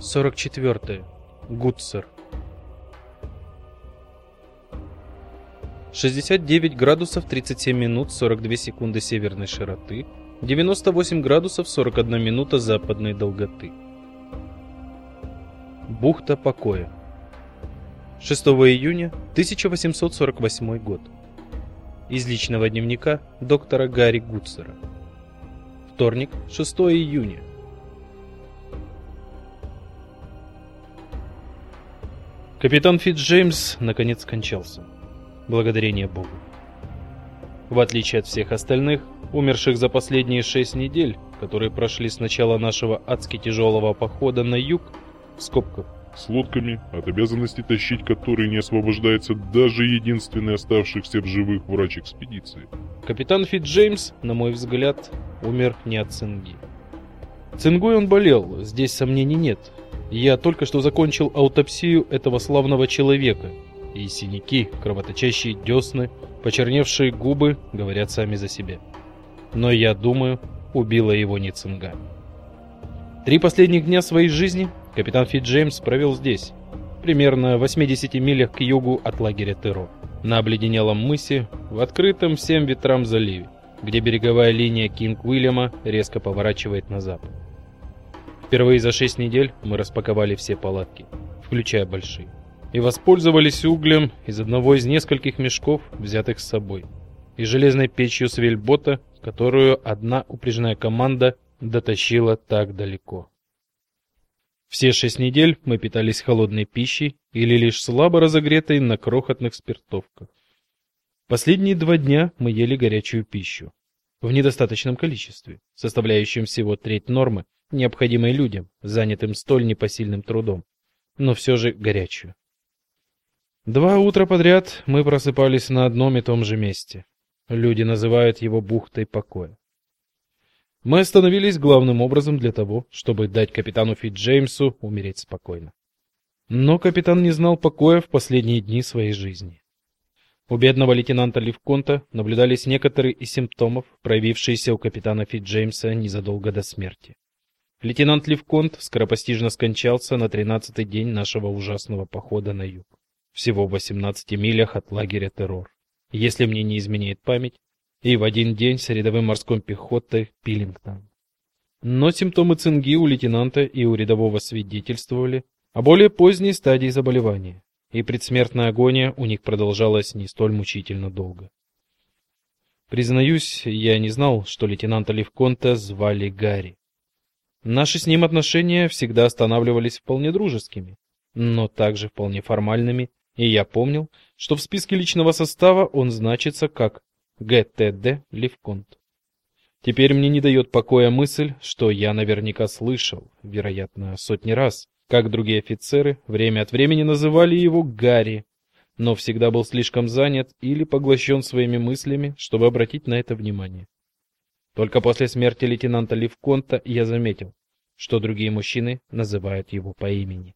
44. Гутцер. 69 градусов 37 минут 42 секунды северной широты, 98 градусов 41 минута западной долготы. Бухта покоя. 6 июня 1848 год. Из личного дневника доктора Гарри Гутцера. Вторник, 6 июня. Капитан Фитджеймс наконец скончался. Благодарение Богу. В отличие от всех остальных, умерших за последние шесть недель, которые прошли с начала нашего адски тяжелого похода на юг, в скобках, с лодками, от обязанности тащить которые не освобождается даже единственный оставшийся в живых врач экспедиции. Капитан Фитджеймс, на мой взгляд, умер не от цинги. Цингой он болел, здесь сомнений нет, я только что закончил аутопсию этого славного человека, и синяки, кровоточащие десны, почерневшие губы говорят сами за себя. Но я думаю, убила его не цинга. Три последних дня своей жизни капитан Фит Джеймс провел здесь, примерно в 80 милях к югу от лагеря Теро, на обледенелом мысе, в открытом всем ветрам заливе, где береговая линия Кинг-Уильяма резко поворачивает на запад. Впервые за шесть недель мы распаковали все палатки, включая большие, и воспользовались углем из одного из нескольких мешков, взятых с собой, и железной печью с вельбота, которую одна упряжная команда дотащила так далеко. Все шесть недель мы питались холодной пищей или лишь слабо разогретой на крохотных спиртовках. Последние два дня мы ели горячую пищу в недостаточном количестве, составляющем всего треть нормы, необходимой людям, занятым столь непосильным трудом, но все же горячую. Два утра подряд мы просыпались на одном и том же месте. Люди называют его бухтой покоя. Мы остановились главным образом для того, чтобы дать капитану Фитджеймсу умереть спокойно. Но капитан не знал покоя в последние дни своей жизни. У бедного лейтенанта Ливконта наблюдались некоторые из симптомов, проявившиеся у капитана Фитджеймса незадолго до смерти. Лейтенант Левконт скоропостижно скончался на тринадцатый день нашего ужасного похода на юг, всего в 18 милях от лагеря Террор. Если мне не изменяет память, и в один день с рядовым морской пехотой Пилингтон. Но симптомы цинги у лейтенанта и у рядового свидетельствовали о более поздней стадии заболевания, и предсмертная агония у них продолжалась не столь мучительно долго. Признаюсь, я не знал, что лейтенанта Левконта звали Гарри. Наши с ним отношения всегда останавливались вполне дружескими, но также вполне формальными, и я помнил, что в списке личного состава он значится как ГТД Левконт. Теперь мне не дает покоя мысль, что я наверняка слышал, вероятно, сотни раз, как другие офицеры время от времени называли его Гарри, но всегда был слишком занят или поглощен своими мыслями, чтобы обратить на это внимание. Только после смерти лейтенанта Левконта я заметил, что другие мужчины называют его по имени.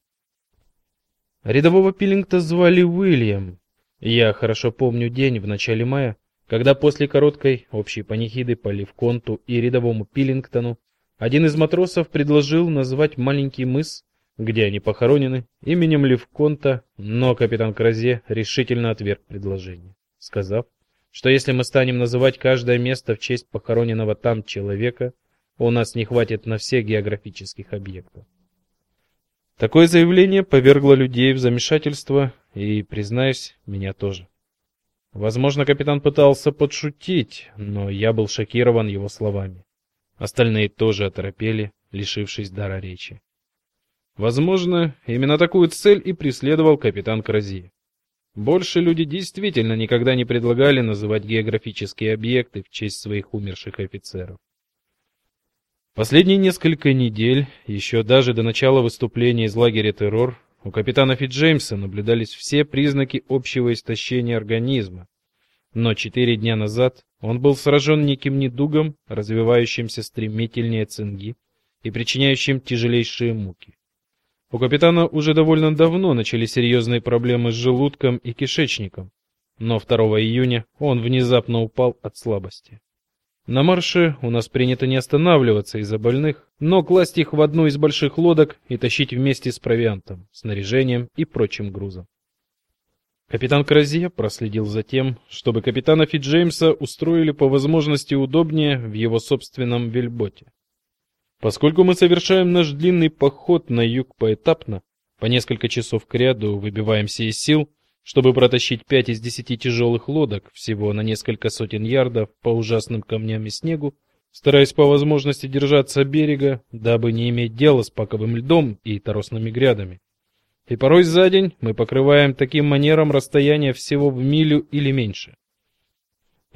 Рядового Пиллингта звали Уильям. Я хорошо помню день в начале мая, когда после короткой общей панихиды по Левконту и рядовому Пиллингтону один из матросов предложил назвать маленький мыс, где они похоронены, именем Левконта, но капитан Кразе решительно отверг предложение, сказав, что если мы станем называть каждое место в честь похороненного там человека, у нас не хватит на всех географических объектов. Такое заявление повергло людей в замешательство и, признаюсь, меня тоже. Возможно, капитан пытался подшутить, но я был шокирован его словами. Остальные тоже оторопели, лишившись дара речи. Возможно, именно такую цель и преследовал капитан Крази. Больше люди действительно никогда не предлагали называть географические объекты в честь своих умерших офицеров. Последние несколько недель, еще даже до начала выступления из лагеря террор, у капитана Фитджеймса наблюдались все признаки общего истощения организма. Но четыре дня назад он был сражен неким недугом, развивающимся стремительнее цинги и причиняющим тяжелейшие муки. У капитана уже довольно давно начались серьезные проблемы с желудком и кишечником, но 2 июня он внезапно упал от слабости. На марше у нас принято не останавливаться из-за больных, но класть их в одну из больших лодок и тащить вместе с провиантом, снаряжением и прочим грузом. Капитан Кразье проследил за тем, чтобы капитана Фиджеймса устроили по возможности удобнее в его собственном вельботе. Поскольку мы совершаем наш длинный поход на юг поэтапно, по несколько часов кряду выбиваемся из сил, чтобы протащить пять из десяти тяжелых лодок всего на несколько сотен ярдов по ужасным камням и снегу, стараясь по возможности держаться берега, дабы не иметь дела с паковым льдом и торосными грядами. И порой за день мы покрываем таким манером расстояние всего в милю или меньше.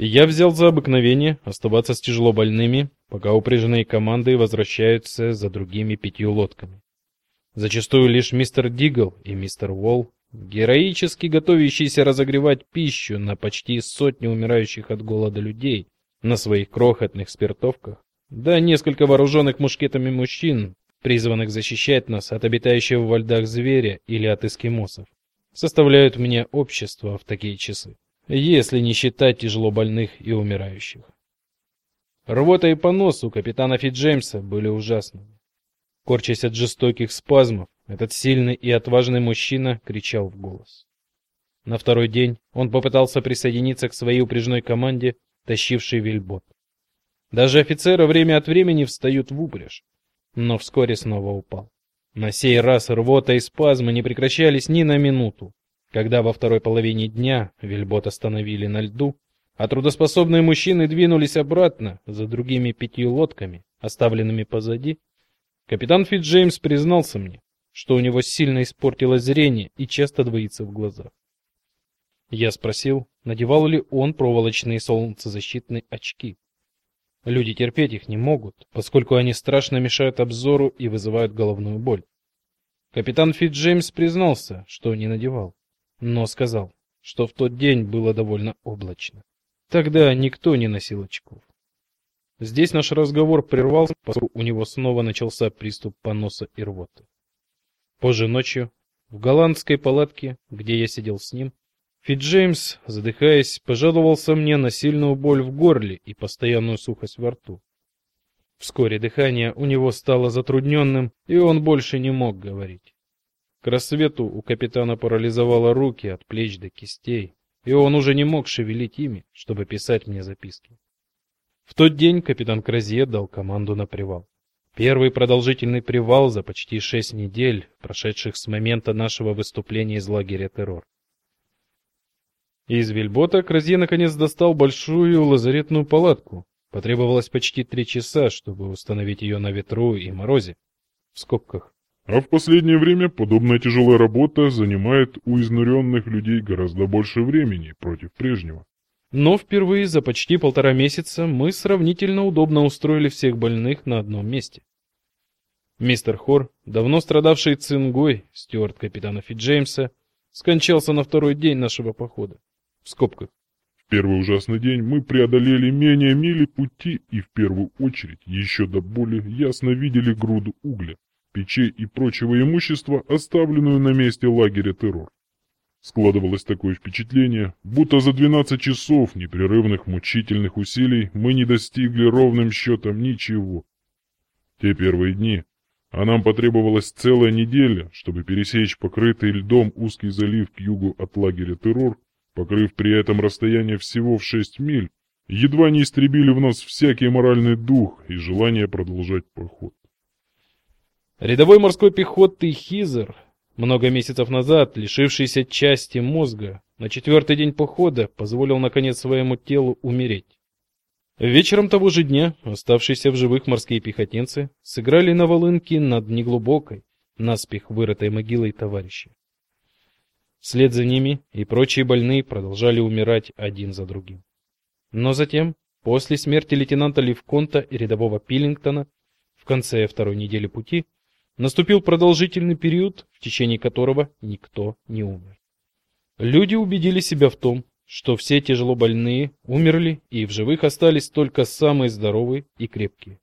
Я взял за обыкновение оставаться с тяжело больными, пока упряженные команды возвращаются за другими пятью лодками. Зачастую лишь мистер Дигл и мистер Уолл, героически готовящиеся разогревать пищу на почти сотню умирающих от голода людей на своих крохотных спиртовках, да несколько вооруженных мушкетами мужчин, призванных защищать нас от обитающего во льдах зверя или от эскимосов, составляют мне общество в такие часы, если не считать тяжело больных и умирающих. Рвота и понос у капитана Фиджеймса были ужасными. Корчась от жестоких спазмов, этот сильный и отважный мужчина кричал в голос. На второй день он попытался присоединиться к своей упряжной команде, тащившей вельбот. Даже офицеры время от времени встают в упряжь, но вскоре снова упал. На сей раз рвота и спазмы не прекращались ни на минуту. Когда во второй половине дня вельбот остановили на льду, а трудоспособные мужчины двинулись обратно за другими пятью лодками, оставленными позади, капитан Фитджеймс признался мне, что у него сильно испортилось зрение и часто двоится в глазах. Я спросил, надевал ли он проволочные солнцезащитные очки. Люди терпеть их не могут, поскольку они страшно мешают обзору и вызывают головную боль. Капитан Фитджеймс признался, что не надевал, но сказал, что в тот день было довольно облачно. Тогда никто не носил очков. Здесь наш разговор прервался, поскольку у него снова начался приступ поноса и рвоты. Позже ночью в голландской палатке, где я сидел с ним, Фит Джеймс, задыхаясь, пожаловался мне на сильную боль в горле и постоянную сухость во рту. Вскоре дыхание у него стало затрудненным, и он больше не мог говорить. К рассвету у капитана парализовало руки от плеч до кистей, и он уже не мог шевелить ими, чтобы писать мне записки. В тот день капитан Кразье дал команду на привал. Первый продолжительный привал за почти шесть недель, прошедших с момента нашего выступления из лагеря террор. Из вельбота Кразье наконец достал большую лазаретную палатку. Потребовалось почти три часа, чтобы установить ее на ветру и морозе. В скобках. А в последнее время подобная тяжелая работа занимает у изнуренных людей гораздо больше времени против прежнего. Но впервые за почти полтора месяца мы сравнительно удобно устроили всех больных на одном месте. Мистер Хор, давно страдавший цингой, стюарт капитана Фиджеймса, скончался на второй день нашего похода в скобках. В первый ужасный день мы преодолели менее мили пути и в первую очередь еще до боли ясно видели груду угля, печей и прочего имущества, оставленную на месте лагеря террор. Складывалось такое впечатление, будто за 12 часов непрерывных мучительных усилий мы не достигли ровным счетом ничего. Те первые дни, а нам потребовалась целая неделя, чтобы пересечь покрытый льдом узкий залив к югу от лагеря террор, покрыв при этом расстояние всего в 6 миль, едва не истребили в нас всякий моральный дух и желание продолжать поход. Рядовой морской пехоты Хизер, много месяцев назад лишившийся части мозга, на четвертый день похода позволил наконец своему телу умереть. Вечером того же дня оставшиеся в живых морские пехотинцы сыграли на волынке над неглубокой, наспех вырытой могилой товарища. Вслед за ними и прочие больные продолжали умирать один за другим. Но затем, после смерти лейтенанта Ливконта и рядового Пиллингтона, в конце второй недели пути, наступил продолжительный период, в течение которого никто не умер. Люди убедили себя в том, что все тяжело больные умерли, и в живых остались только самые здоровые и крепкие.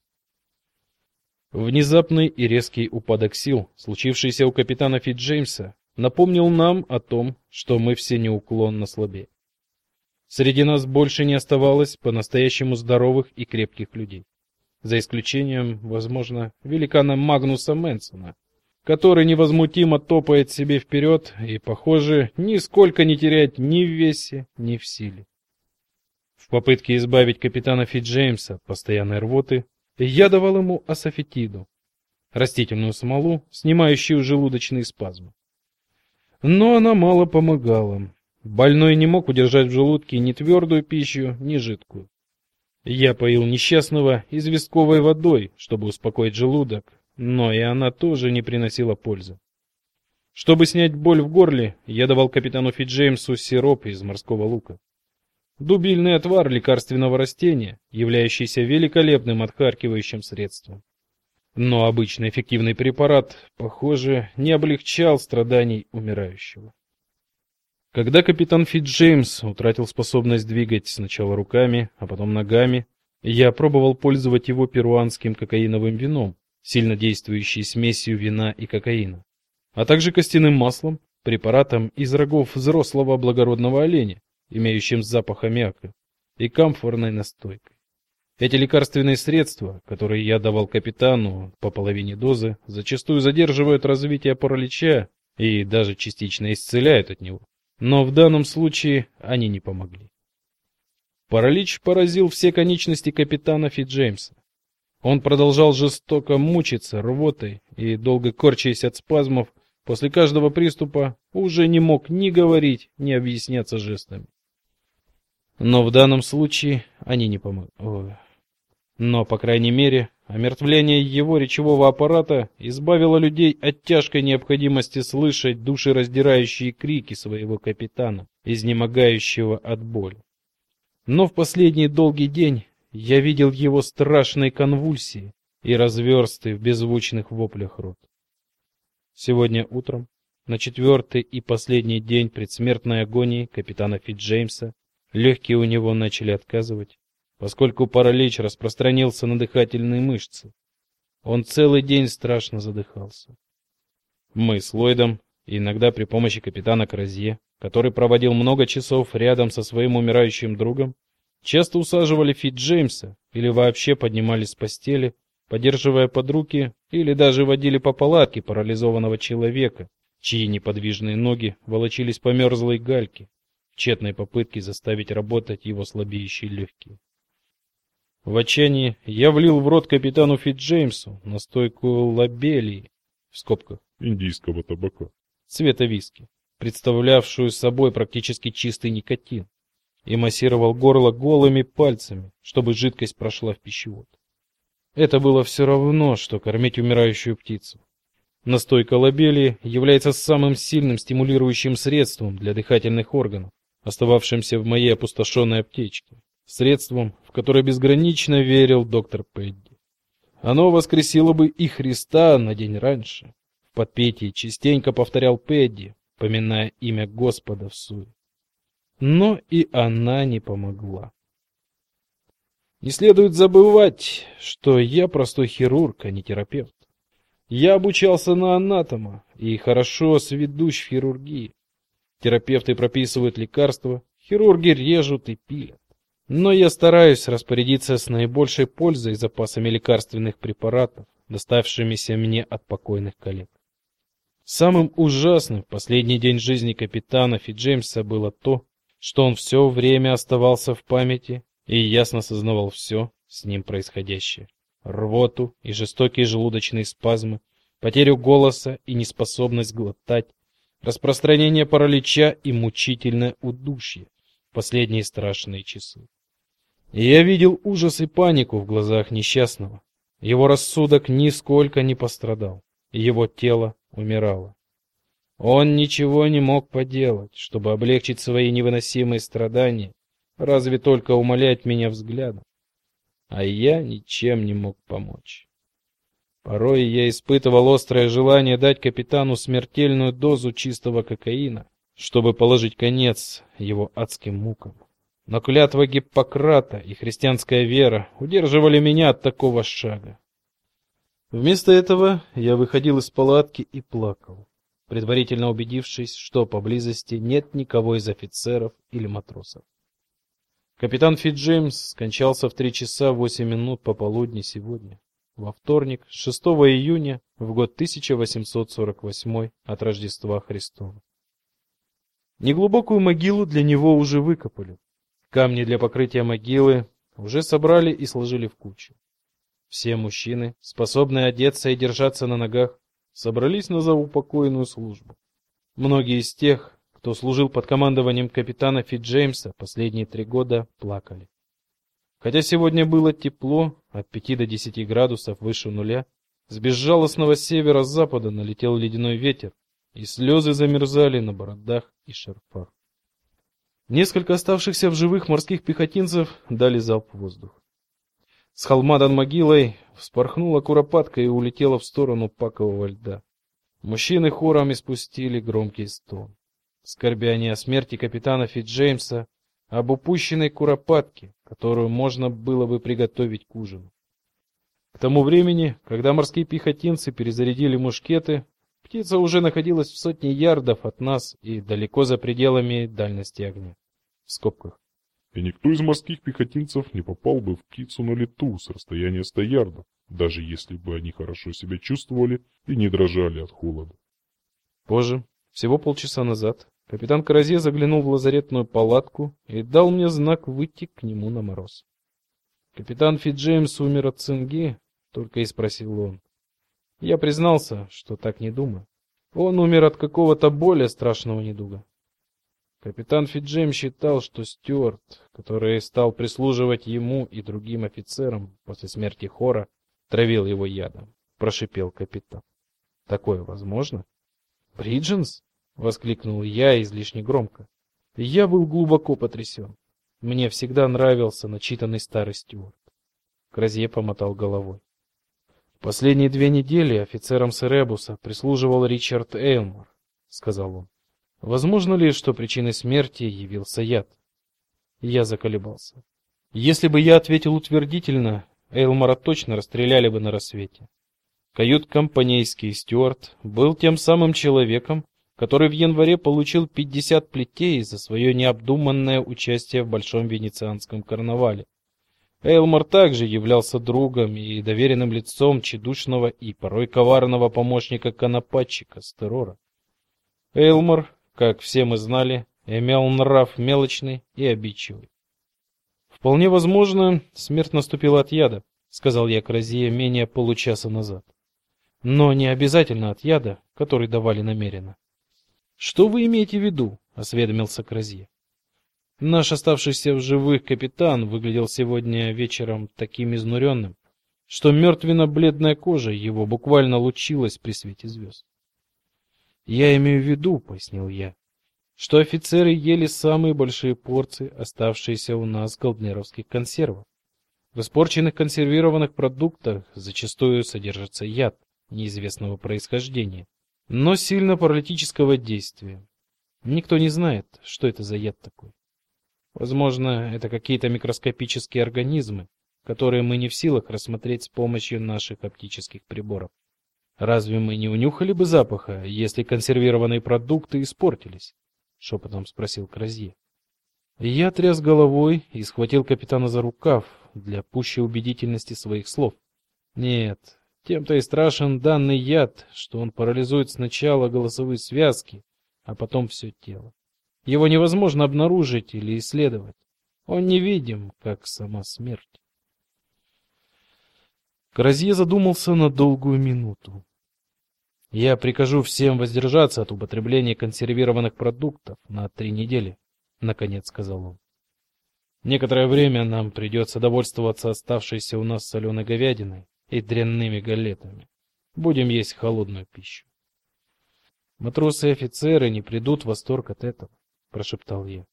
Внезапный и резкий упадок сил, случившийся у капитана Фитджеймса, напомнил нам о том, что мы все неуклонно слабеем. Среди нас больше не оставалось по-настоящему здоровых и крепких людей. За исключением, возможно, великана Магнуса Менсона, который невозмутимо топает себе вперед и, похоже, нисколько не теряет ни в весе, ни в силе. В попытке избавить капитана Фитджеймса от постоянной рвоты, я давал ему асафетиду, растительную смолу, снимающую желудочные спазмы. Но она мало помогала. Больной не мог удержать в желудке ни твердую пищу, ни жидкую. Я поил несчастного известковой водой, чтобы успокоить желудок, но и она тоже не приносила пользы. Чтобы снять боль в горле, я давал капитану Фиджеймсу сироп из морского лука. Дубильный отвар лекарственного растения, являющийся великолепным отхаркивающим средством. Но обычный эффективный препарат, похоже, не облегчал страданий умирающего. Когда капитан Фитджеймс утратил способность двигать сначала руками, а потом ногами, я пробовал пользовать его перуанским кокаиновым вином, сильно действующей смесью вина и кокаина, а также костяным маслом, препаратом из рогов взрослого благородного оленя, имеющим запах аммиака, и камфорной настойкой. Эти лекарственные средства, которые я давал капитану по половине дозы, зачастую задерживают развитие паралича и даже частично исцеляют от него. Но в данном случае они не помогли. Паралич поразил все конечности капитана Фитджеймса. Он продолжал жестоко мучиться рвотой и, долго корчаясь от спазмов, после каждого приступа уже не мог ни говорить, ни объясняться жестами. Но в данном случае они не помогли. Но, по крайней мере, омертвление его речевого аппарата избавило людей от тяжкой необходимости слышать душераздирающие крики своего капитана, изнемогающего от боли. Но в последний долгий день я видел его страшные конвульсии и разверстый в беззвучных воплях рот. Сегодня утром, на четвертый и последний день предсмертной агонии капитана Фитджеймса, легкие у него начали отказывать, поскольку паралич распространился на дыхательные мышцы. Он целый день страшно задыхался. Мы с Ллойдом, иногда при помощи капитана Кразье, который проводил много часов рядом со своим умирающим другом, часто усаживали Фит Джеймса или вообще поднимались с постели, поддерживая под руки или даже водили по палатке парализованного человека, чьи неподвижные ноги волочились по мерзлой гальке в тщетной попытке заставить работать его слабеющие легкие. В отчаянии я влил в рот капитану Фитджеймсу настойку лабелии в скобках индийского табака цвета виски, представлявшую собой практически чистый никотин, и массировал горло голыми пальцами, чтобы жидкость прошла в пищевод. Это было все равно, что кормить умирающую птицу. Настойка лабелии является самым сильным стимулирующим средством для дыхательных органов, остававшимся в моей опустошенной аптечке средством, в которое безгранично верил доктор Пэдди. Оно воскресило бы и Христа на день раньше. В подпетии частенько повторял Пэдди, поминая имя Господа в суе. Но и она не помогла. Не следует забывать, что я простой хирург, а не терапевт. Я обучался на анатома и хорошо сведущ в хирургии. Терапевты прописывают лекарства, хирурги режут и пилят. Но я стараюсь распорядиться с наибольшей пользой запасами лекарственных препаратов, доставшимися мне от покойных коллег. Самым ужасным в последний день жизни капитана Фиджеймса было то, что он все время оставался в памяти и ясно сознавал все с ним происходящее: рвоту и жестокие желудочные спазмы, потерю голоса и неспособность глотать, распространение паралича и мучительное удушье в последние страшные часы. Я видел ужас и панику в глазах несчастного. Его рассудок нисколько не пострадал, его тело умирало. Он ничего не мог поделать, чтобы облегчить свои невыносимые страдания, разве только умолять меня взглядом. А я ничем не мог помочь. Порой я испытывал острое желание дать капитану смертельную дозу чистого кокаина, чтобы положить конец его адским мукам. Но клятва Гиппократа и христианская вера удерживали меня от такого шага. Вместо этого я выходил из палатки и плакал, предварительно убедившись, что поблизости нет никого из офицеров или матросов. Капитан Фитджеймс скончался в 3 часа 8 минут пополудни сегодня, во вторник, 6 июня, в год 1848 от Рождества Христова. Неглубокую могилу для него уже выкопали. Камни для покрытия могилы уже собрали и сложили в кучу. Все мужчины, способные одеться и держаться на ногах, собрались на заупокойную службу. Многие из тех, кто служил под командованием капитана Фитджеймса последние три года, плакали. Хотя сегодня было тепло, от 5 до 10 градусов выше нуля, с безжалостного севера-запада налетел ледяной ветер, и слезы замерзали на бородах и шарфах. Несколько оставшихся в живых морских пехотинцев дали залп в воздух. С холма над могилой вспорхнула куропатка и улетела в сторону пакового льда. Мужчины хором испустили громкий стон. Скорбя они о смерти капитана Фитджеймса, об упущенной куропатке, которую можно было бы приготовить к ужину. К тому времени, когда морские пехотинцы перезарядили мушкеты, птица уже находилась в сотне ярдов от нас и далеко за пределами дальности огня. В скобках. И никто из морских пехотинцев не попал бы в птицу на лету с расстояния 100 ярдов, даже если бы они хорошо себя чувствовали и не дрожали от холода. Позже, всего полчаса назад, капитан Каразе заглянул в лазаретную палатку и дал мне знак выйти к нему на мороз. Капитан Фиджеймс умер от цинги, только и спросил он. Я признался, что так не думаю. Он умер от какого-то более страшного недуга. Капитан Фиджем считал, что Стюарт, который стал прислуживать ему и другим офицерам после смерти Хора, травил его ядом, прошипел капитан. Такое возможно? Бридженс? воскликнул я излишне громко. Я был глубоко потрясен. Мне всегда нравился начитанный старый Стюарт. Кразье помотал головой. Последние две недели офицером Серебуса прислуживал Ричард Эйлмор, сказал он. Возможно ли, что причиной смерти явился яд? Я заколебался. Если бы я ответил утвердительно, Эйлмора точно расстреляли бы на рассвете. Кают-компанейский стюарт был тем самым человеком, который в январе получил 50 плетей за свое необдуманное участие в большом венецианском карнавале. Эйлмор также являлся другом и доверенным лицом чедушного и порой коварного помощника конопатчика Стерора. Эйлмор, как все мы знали, имел нрав мелочный и обидчивый. Вполне возможно, смерть наступила от яда, сказал я Кразие менее получаса назад. Но не обязательно от яда, который давали намеренно. Что вы имеете в виду? осведомился Кразие. Наш оставшийся в живых капитан выглядел сегодня вечером таким изнуренным, что мертвенно-бледная кожа его буквально лучилась при свете звезд. Я имею в виду, пояснил я, что офицеры ели самые большие порции оставшиеся у нас голднеровских консервов. В испорченных консервированных продуктах зачастую содержится яд неизвестного происхождения, но сильно паралитического действия. Никто не знает, что это за яд такой. Возможно, это какие-то микроскопические организмы, которые мы не в силах рассмотреть с помощью наших оптических приборов. Разве мы не унюхали бы запаха, если консервированные продукты испортились? шепотом спросил Кразье. Я тряс головой и схватил капитана за рукав для пущей убедительности своих слов. Нет, тем-то и страшен данный яд, что он парализует сначала голосовые связки, а потом все тело. Его невозможно обнаружить или исследовать. Он невидим, как сама смерть. Кразье задумался на долгую минуту. Я прикажу всем воздержаться от употребления консервированных продуктов на три недели, наконец сказал он. Некоторое время нам придется довольствоваться оставшейся у нас соленой говядиной и дрянными галетами. Будем есть холодную пищу. Матросы и офицеры не придут в восторг от этого прошептал я.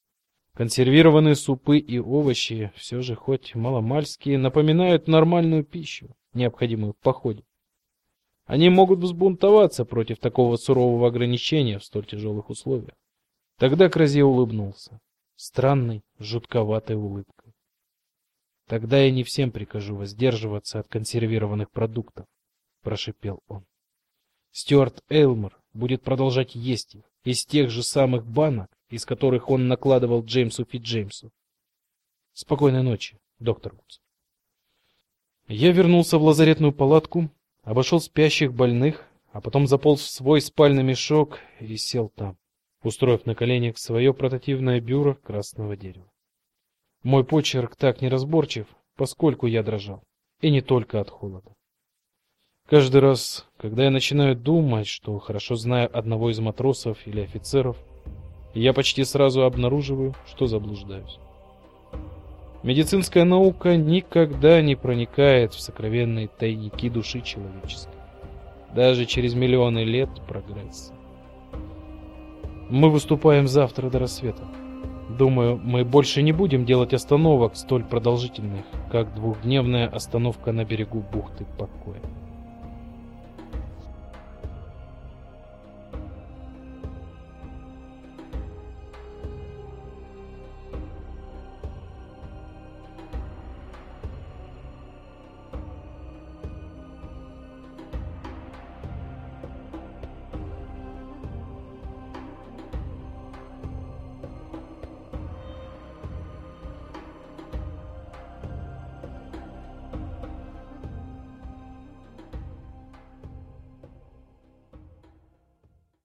Консервированные супы и овощи все же хоть маломальски напоминают нормальную пищу, необходимую в походе. Они могут взбунтоваться против такого сурового ограничения в столь тяжелых условиях. Тогда Кразе улыбнулся, странной, жутковатой улыбкой. Тогда я не всем прикажу воздерживаться от консервированных продуктов, прошипел он. Стюарт Эйлмор будет продолжать есть их из тех же самых банок, из которых он накладывал Джеймсу Фитджеймсу. Спокойной ночи, доктор Вудс. Я вернулся в лазаретную палатку, обошел спящих больных, а потом заполз в свой спальный мешок и сел там, устроив на коленях свое портативное бюро красного дерева. Мой почерк так неразборчив, поскольку я дрожал, и не только от холода. Каждый раз, когда я начинаю думать, что хорошо знаю одного из матросов или офицеров, я почти сразу обнаруживаю, что заблуждаюсь. Медицинская наука никогда не проникает в сокровенные тайники души человеческой, даже через миллионы лет прогресса. Мы выступаем завтра до рассвета. Думаю, мы больше не будем делать остановок столь продолжительных, как двухдневная остановка на берегу бухты покоя.